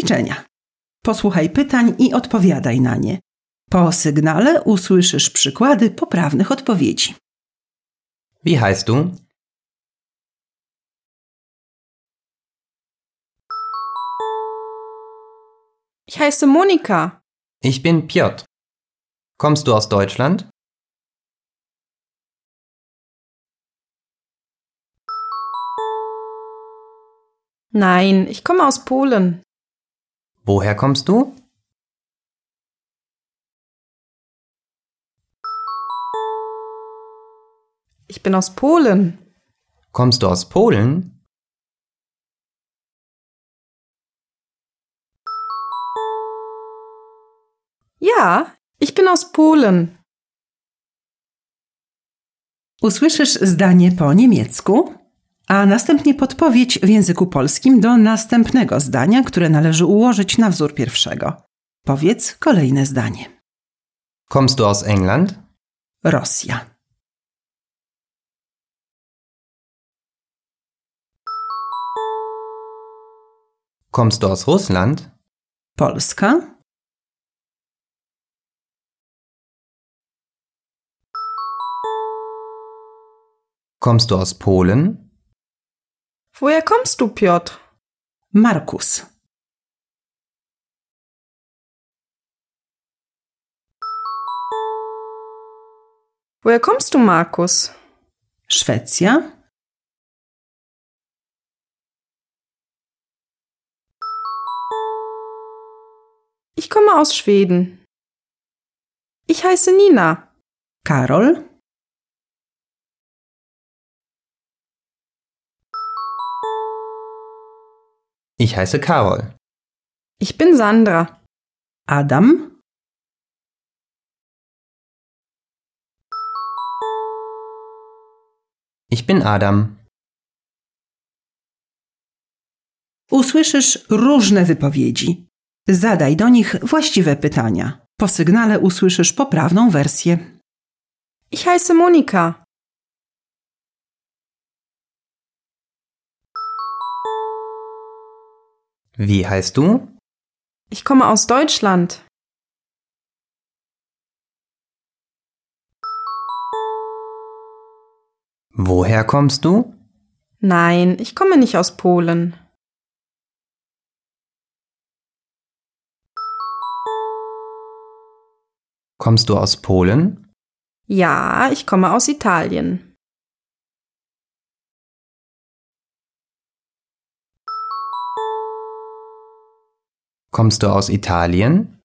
ćwiczenia. Posłuchaj pytań i odpowiadaj na nie. Po sygnale usłyszysz przykłady poprawnych odpowiedzi. Wie heißt du? Ich heiße Monika. Ich bin Piotr. Kommst du aus Deutschland? Nein, ich komme aus Polen. Woher kommst du? Ich bin aus Polen. Kommst du aus Polen? Ja, ich bin aus Polen. Usłyszysz zdanie po niemiecku, a następnie podpowiedź w języku polskim do następnego zdania, które należy ułożyć na wzór pierwszego. Powiedz kolejne zdanie. Kommst du aus England? Rosja. Kommst du aus Russland? Polska. Kommst du aus Polen? Woher kommst du, Piotr? Markus. Woher kommst du, Markus? Szwecja. Ich komme aus Schweden. Ich heiße Nina. Karol. Ich heiße Karol. Ich bin Sandra. Adam. Ich bin Adam. Usłyszysz różne wypowiedzi. Zadaj do nich właściwe pytania. Po sygnale usłyszysz poprawną wersję. Ich heiße Monika. Wie heißt du? Ich komme aus Deutschland. Woher kommst du? Nein, ich komme nicht aus Polen. Kommst du aus Polen? Ja, ich komme aus Italien. Kommst du aus Italien?